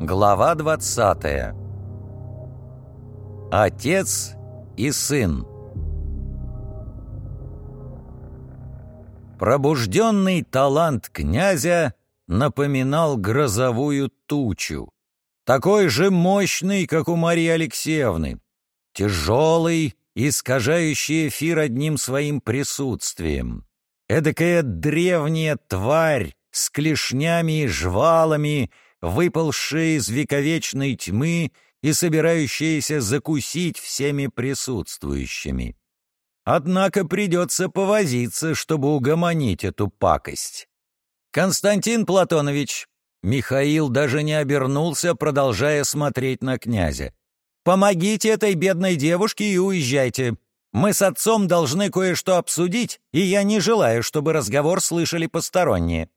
Глава 20 Отец и сын Пробужденный талант князя напоминал грозовую тучу, такой же мощный, как у Марии Алексеевны, тяжелый, искажающий эфир одним своим присутствием. Эдакая древняя тварь с клешнями и жвалами — выползшая из вековечной тьмы и собирающаяся закусить всеми присутствующими. Однако придется повозиться, чтобы угомонить эту пакость. «Константин Платонович!» Михаил даже не обернулся, продолжая смотреть на князя. «Помогите этой бедной девушке и уезжайте. Мы с отцом должны кое-что обсудить, и я не желаю, чтобы разговор слышали посторонние».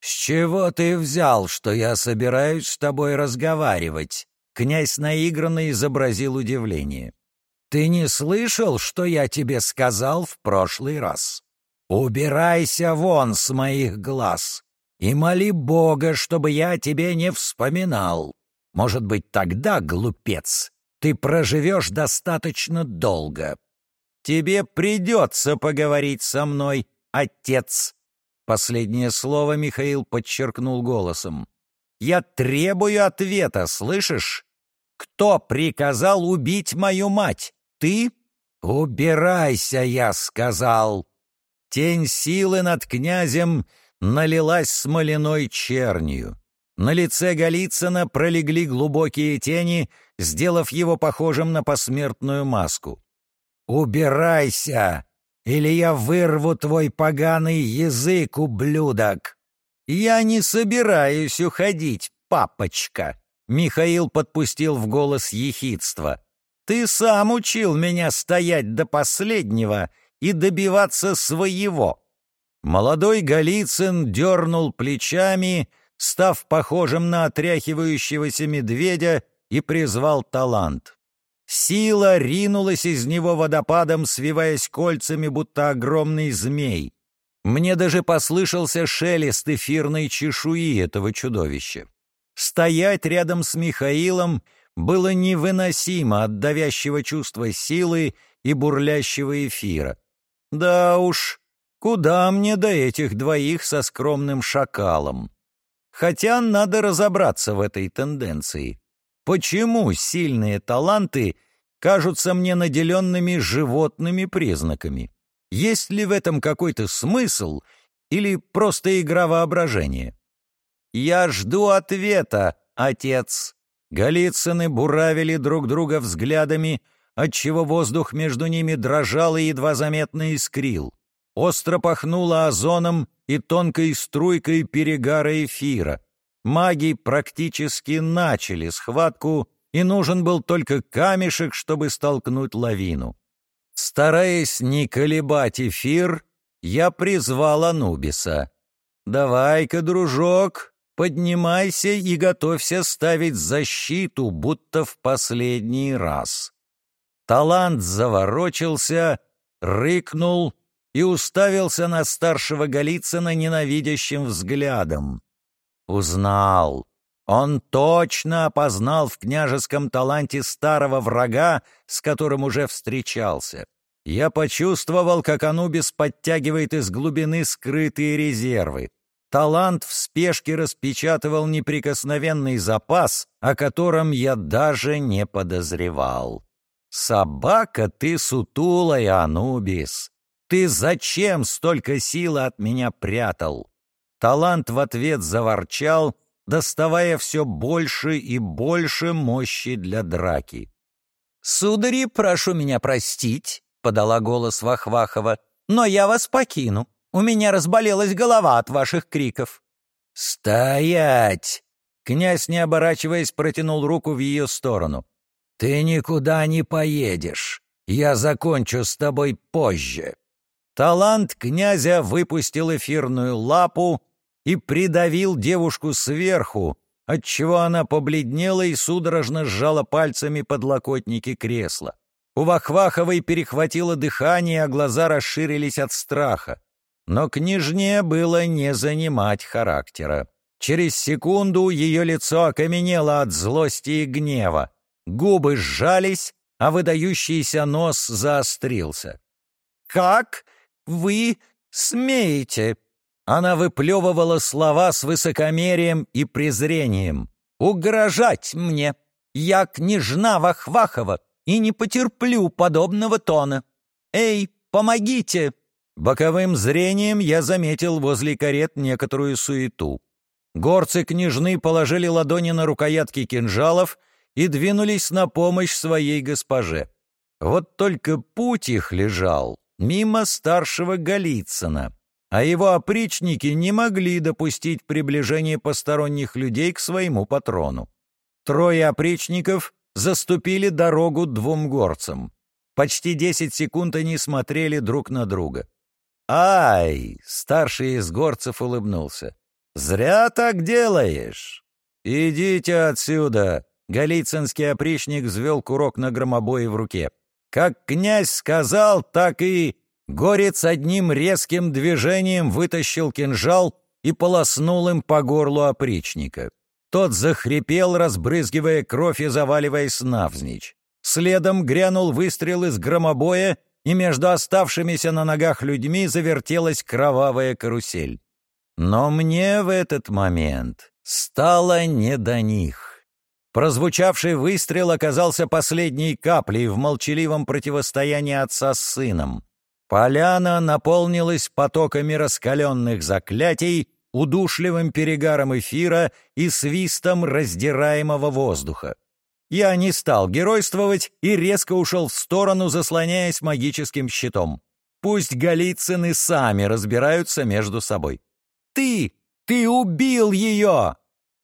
«С чего ты взял, что я собираюсь с тобой разговаривать?» Князь наигранно изобразил удивление. «Ты не слышал, что я тебе сказал в прошлый раз? Убирайся вон с моих глаз и моли Бога, чтобы я тебе не вспоминал. Может быть, тогда, глупец, ты проживешь достаточно долго. Тебе придется поговорить со мной, отец, Последнее слово Михаил подчеркнул голосом. «Я требую ответа, слышишь? Кто приказал убить мою мать? Ты? Убирайся, я сказал!» Тень силы над князем налилась смоляной чернью. На лице Голицына пролегли глубокие тени, сделав его похожим на посмертную маску. «Убирайся!» Или я вырву твой поганый язык, ублюдок!» «Я не собираюсь уходить, папочка!» Михаил подпустил в голос ехидство. «Ты сам учил меня стоять до последнего и добиваться своего!» Молодой Голицын дернул плечами, став похожим на отряхивающегося медведя, и призвал талант. Сила ринулась из него водопадом, свиваясь кольцами, будто огромный змей. Мне даже послышался шелест эфирной чешуи этого чудовища. Стоять рядом с Михаилом было невыносимо от давящего чувства силы и бурлящего эфира. Да уж, куда мне до этих двоих со скромным шакалом? Хотя надо разобраться в этой тенденции. Почему сильные таланты кажутся мне наделенными животными признаками? Есть ли в этом какой-то смысл или просто игра воображения? «Я жду ответа, отец!» Голицыны буравили друг друга взглядами, отчего воздух между ними дрожал и едва заметно искрил. Остро пахнуло озоном и тонкой струйкой перегара эфира. Маги практически начали схватку, и нужен был только камешек, чтобы столкнуть лавину. Стараясь не колебать эфир, я призвал Анубиса. «Давай-ка, дружок, поднимайся и готовься ставить защиту, будто в последний раз». Талант заворочился, рыкнул и уставился на старшего Голицына ненавидящим взглядом. Узнал. Он точно опознал в княжеском таланте старого врага, с которым уже встречался. Я почувствовал, как Анубис подтягивает из глубины скрытые резервы. Талант в спешке распечатывал неприкосновенный запас, о котором я даже не подозревал. «Собака ты сутулая, Анубис! Ты зачем столько силы от меня прятал? Талант в ответ заворчал, доставая все больше и больше мощи для драки. «Судари, прошу меня простить», — подала голос Вахвахова, «но я вас покину. У меня разболелась голова от ваших криков». «Стоять!» Князь, не оборачиваясь, протянул руку в ее сторону. «Ты никуда не поедешь. Я закончу с тобой позже». Талант князя выпустил эфирную лапу, и придавил девушку сверху, отчего она побледнела и судорожно сжала пальцами подлокотники кресла. У Вахваховой перехватило дыхание, а глаза расширились от страха. Но княжне было не занимать характера. Через секунду ее лицо окаменело от злости и гнева. Губы сжались, а выдающийся нос заострился. «Как вы смеете?» Она выплевывала слова с высокомерием и презрением. «Угрожать мне! Я княжна Вахвахова и не потерплю подобного тона! Эй, помогите!» Боковым зрением я заметил возле карет некоторую суету. Горцы княжны положили ладони на рукоятки кинжалов и двинулись на помощь своей госпоже. Вот только путь их лежал мимо старшего Голицына, а его опричники не могли допустить приближения посторонних людей к своему патрону. Трое опричников заступили дорогу двум горцам. Почти десять секунд они смотрели друг на друга. «Ай!» — старший из горцев улыбнулся. «Зря так делаешь!» «Идите отсюда!» — Голицынский опричник взвел курок на громобое в руке. «Как князь сказал, так и...» Горец одним резким движением вытащил кинжал и полоснул им по горлу опричника. Тот захрипел, разбрызгивая кровь и заваливаясь навзничь. Следом грянул выстрел из громобоя, и между оставшимися на ногах людьми завертелась кровавая карусель. Но мне в этот момент стало не до них. Прозвучавший выстрел оказался последней каплей в молчаливом противостоянии отца с сыном. Поляна наполнилась потоками раскаленных заклятий, удушливым перегаром эфира и свистом раздираемого воздуха. Я не стал геройствовать и резко ушел в сторону, заслоняясь магическим щитом. Пусть Голицыны сами разбираются между собой. «Ты! Ты убил ее!»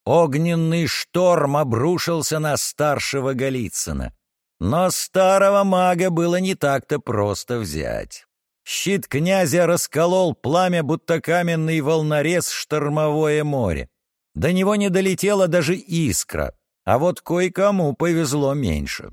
Огненный шторм обрушился на старшего Голицына. Но старого мага было не так-то просто взять. Щит князя расколол пламя, будто каменный волнорез штормовое море. До него не долетела даже искра, а вот кое-кому повезло меньше.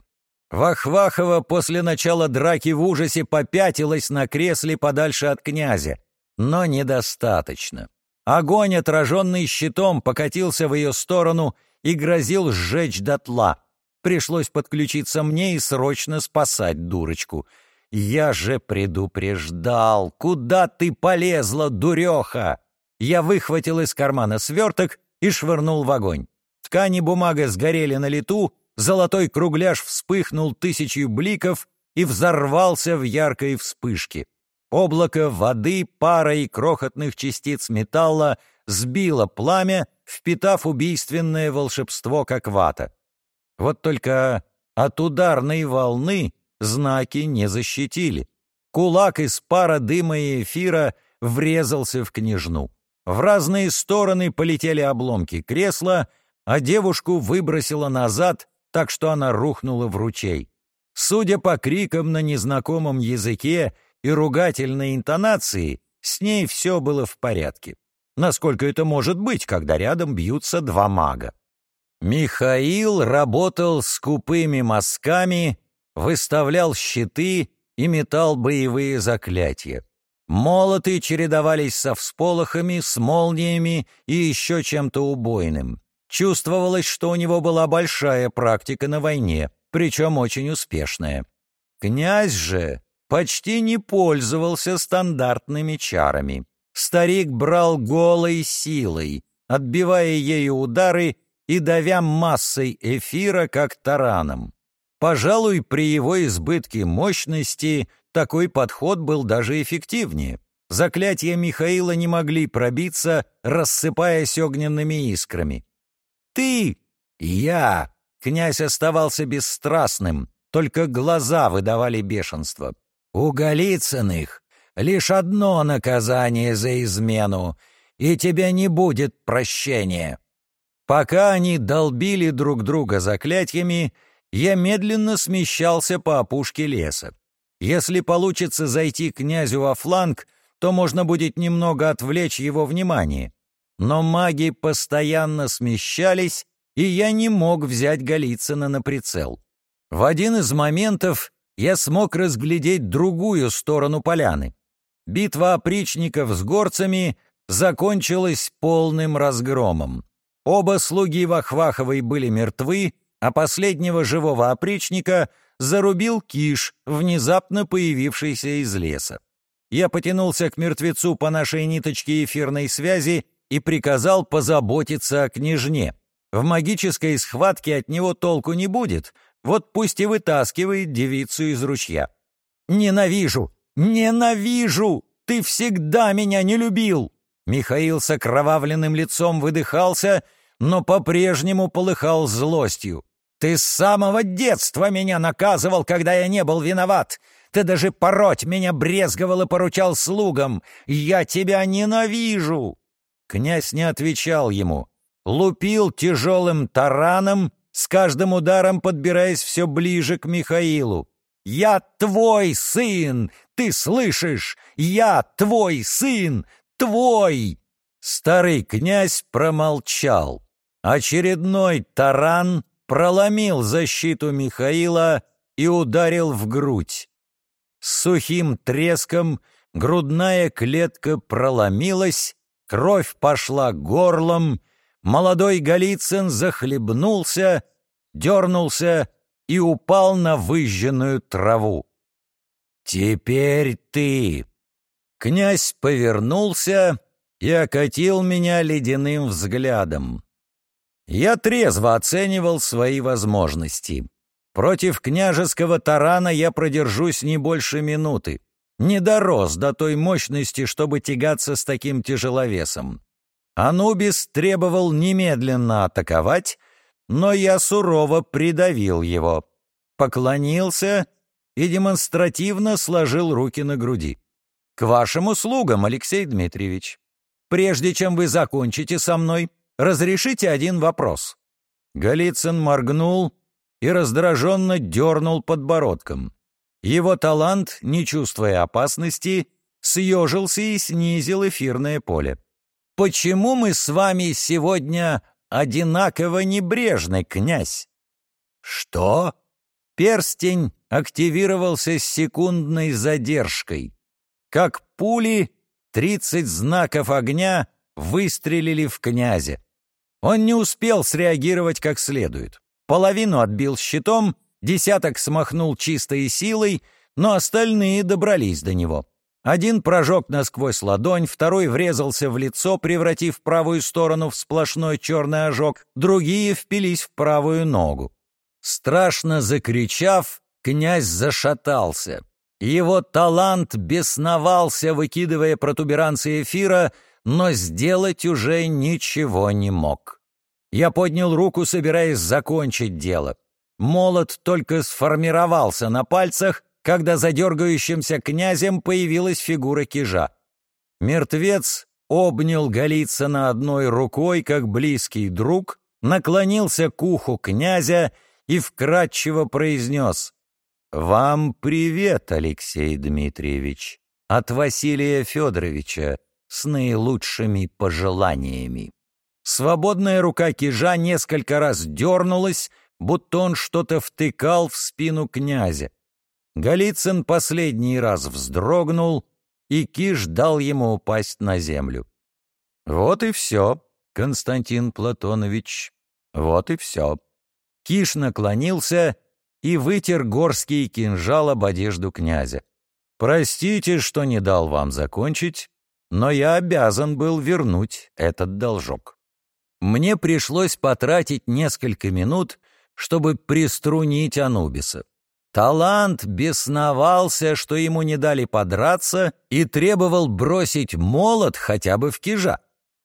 Вахвахова после начала драки в ужасе попятилась на кресле подальше от князя, но недостаточно. Огонь, отраженный щитом, покатился в ее сторону и грозил сжечь дотла. Пришлось подключиться мне и срочно спасать дурочку. «Я же предупреждал! Куда ты полезла, дуреха?» Я выхватил из кармана сверток и швырнул в огонь. Ткани бумага сгорели на лету, золотой кругляш вспыхнул тысячью бликов и взорвался в яркой вспышке. Облако воды, пара и крохотных частиц металла сбило пламя, впитав убийственное волшебство как вата. Вот только от ударной волны знаки не защитили. Кулак из пара дыма и эфира врезался в княжну. В разные стороны полетели обломки кресла, а девушку выбросило назад, так что она рухнула в ручей. Судя по крикам на незнакомом языке, и ругательной интонации, с ней все было в порядке. Насколько это может быть, когда рядом бьются два мага? Михаил работал с купыми мазками, выставлял щиты и метал боевые заклятия. Молоты чередовались со всполохами, с молниями и еще чем-то убойным. Чувствовалось, что у него была большая практика на войне, причем очень успешная. Князь же почти не пользовался стандартными чарами. Старик брал голой силой, отбивая ею удары и давя массой эфира, как тараном. Пожалуй, при его избытке мощности такой подход был даже эффективнее. Заклятия Михаила не могли пробиться, рассыпаясь огненными искрами. «Ты! Я!» Князь оставался бесстрастным, только глаза выдавали бешенство. У Голицыных лишь одно наказание за измену, и тебе не будет прощения. Пока они долбили друг друга заклятиями, я медленно смещался по опушке леса. Если получится зайти князю во фланг, то можно будет немного отвлечь его внимание. Но маги постоянно смещались, и я не мог взять Голицына на прицел. В один из моментов я смог разглядеть другую сторону поляны. Битва опричников с горцами закончилось полным разгромом. Оба слуги Вахваховой были мертвы, а последнего живого опричника зарубил Киш, внезапно появившийся из леса. Я потянулся к мертвецу по нашей ниточке эфирной связи и приказал позаботиться о княжне. В магической схватке от него толку не будет, вот пусть и вытаскивает девицу из ручья. «Ненавижу! Ненавижу! Ты всегда меня не любил!» Михаил с окровавленным лицом выдыхался, но по-прежнему полыхал злостью. «Ты с самого детства меня наказывал, когда я не был виноват! Ты даже пороть меня брезговал и поручал слугам! Я тебя ненавижу!» Князь не отвечал ему. Лупил тяжелым тараном, с каждым ударом подбираясь все ближе к Михаилу. «Я твой сын! Ты слышишь? Я твой сын! твой!» Старый князь промолчал. Очередной таран проломил защиту Михаила и ударил в грудь. С сухим треском грудная клетка проломилась, кровь пошла горлом, молодой Голицын захлебнулся, дернулся и упал на выжженную траву. «Теперь ты!» Князь повернулся и окатил меня ледяным взглядом. Я трезво оценивал свои возможности. Против княжеского тарана я продержусь не больше минуты. Не дорос до той мощности, чтобы тягаться с таким тяжеловесом. Анубис требовал немедленно атаковать, но я сурово придавил его, поклонился и демонстративно сложил руки на груди. «К вашим услугам, Алексей Дмитриевич. Прежде чем вы закончите со мной, разрешите один вопрос». Голицын моргнул и раздраженно дернул подбородком. Его талант, не чувствуя опасности, съежился и снизил эфирное поле. «Почему мы с вами сегодня одинаково небрежны, князь?» «Что?» Перстень активировался с секундной задержкой. Как пули, тридцать знаков огня выстрелили в князя. Он не успел среагировать как следует. Половину отбил щитом, десяток смахнул чистой силой, но остальные добрались до него. Один прожег насквозь ладонь, второй врезался в лицо, превратив правую сторону в сплошной черный ожог, другие впились в правую ногу. Страшно закричав, князь зашатался. Его талант бесновался, выкидывая протуберанцы эфира, но сделать уже ничего не мог. Я поднял руку, собираясь закончить дело. Молот только сформировался на пальцах, когда за князем появилась фигура кижа. Мертвец обнял Голицына одной рукой, как близкий друг, наклонился к уху князя и вкратчиво произнес «Вам привет, Алексей Дмитриевич, от Василия Федоровича с наилучшими пожеланиями». Свободная рука кижа несколько раз дернулась, будто он что-то втыкал в спину князя. Голицын последний раз вздрогнул, и киш дал ему упасть на землю. «Вот и все, Константин Платонович, вот и все». Киш наклонился и вытер горский кинжал об одежду князя. «Простите, что не дал вам закончить, но я обязан был вернуть этот должок». Мне пришлось потратить несколько минут, чтобы приструнить Анубиса. Талант бесновался, что ему не дали подраться, и требовал бросить молот хотя бы в кижа.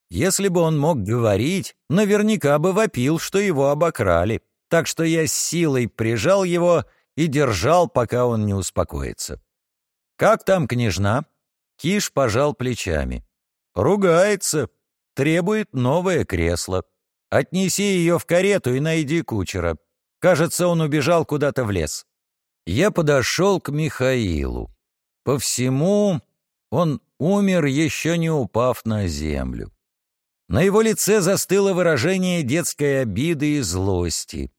Если бы он мог говорить, наверняка бы вопил, что его обокрали так что я с силой прижал его и держал, пока он не успокоится. «Как там княжна?» Киш пожал плечами. «Ругается, требует новое кресло. Отнеси ее в карету и найди кучера. Кажется, он убежал куда-то в лес». Я подошел к Михаилу. По всему он умер, еще не упав на землю. На его лице застыло выражение детской обиды и злости.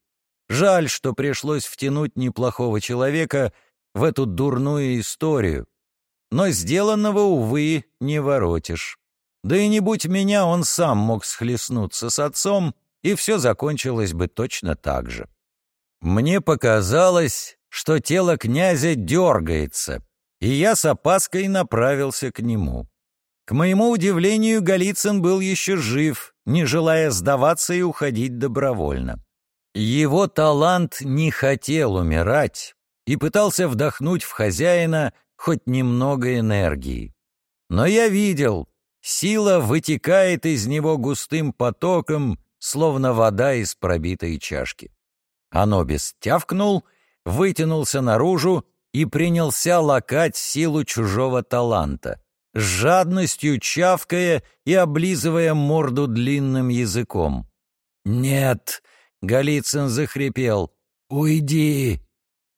Жаль, что пришлось втянуть неплохого человека в эту дурную историю. Но сделанного, увы, не воротишь. Да и не будь меня, он сам мог схлестнуться с отцом, и все закончилось бы точно так же. Мне показалось, что тело князя дергается, и я с опаской направился к нему. К моему удивлению, Голицын был еще жив, не желая сдаваться и уходить добровольно. Его талант не хотел умирать и пытался вдохнуть в хозяина хоть немного энергии. Но я видел, сила вытекает из него густым потоком, словно вода из пробитой чашки. Анобис тявкнул, вытянулся наружу и принялся лакать силу чужого таланта, с жадностью чавкая и облизывая морду длинным языком. «Нет!» — Голицын захрипел. «Уйди!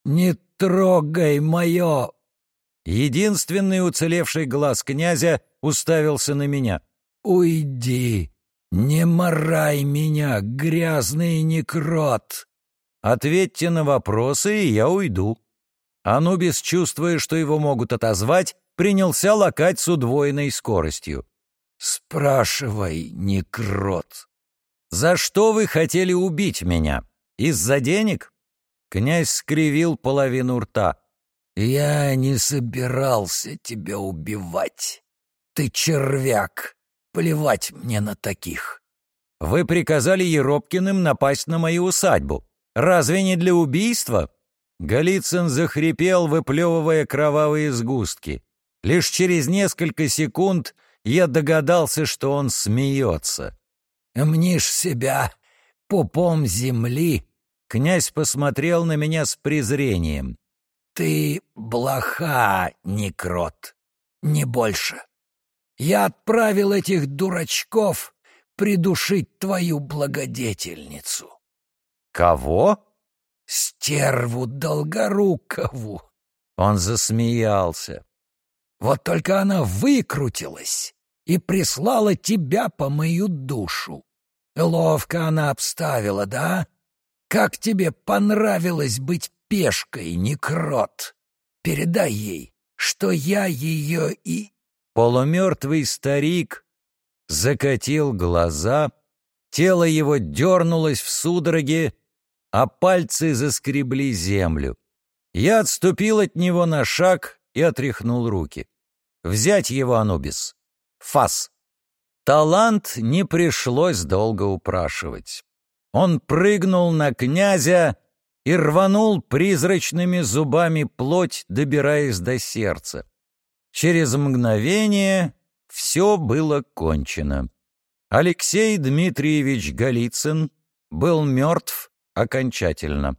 Не трогай мое!» Единственный уцелевший глаз князя уставился на меня. «Уйди! Не морай меня, грязный некрот!» «Ответьте на вопросы, и я уйду». Анубис, чувствуя, что его могут отозвать, принялся лакать с удвоенной скоростью. «Спрашивай, некрот!» «За что вы хотели убить меня? Из-за денег?» Князь скривил половину рта. «Я не собирался тебя убивать. Ты червяк. Плевать мне на таких». «Вы приказали Еропкиным напасть на мою усадьбу. Разве не для убийства?» Голицын захрипел, выплевывая кровавые сгустки. Лишь через несколько секунд я догадался, что он смеется. «Мнишь себя пупом земли?» Князь посмотрел на меня с презрением. «Ты блоха, некрот, не больше. Я отправил этих дурачков придушить твою благодетельницу». «Кого?» «Стерву Долгорукову!» Он засмеялся. «Вот только она выкрутилась и прислала тебя по мою душу. Ловко она обставила, да? Как тебе понравилось быть пешкой, некрот. Передай ей, что я ее и...» Полумертвый старик закатил глаза, тело его дернулось в судороге, а пальцы заскребли землю. Я отступил от него на шаг и отряхнул руки. Взять его, Анубис. Фас. Талант не пришлось долго упрашивать. Он прыгнул на князя и рванул призрачными зубами плоть, добираясь до сердца. Через мгновение все было кончено. Алексей Дмитриевич Голицын был мертв окончательно.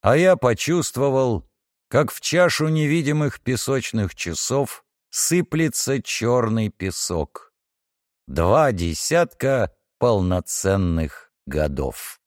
А я почувствовал, как в чашу невидимых песочных часов сыплется черный песок. Два десятка полноценных годов.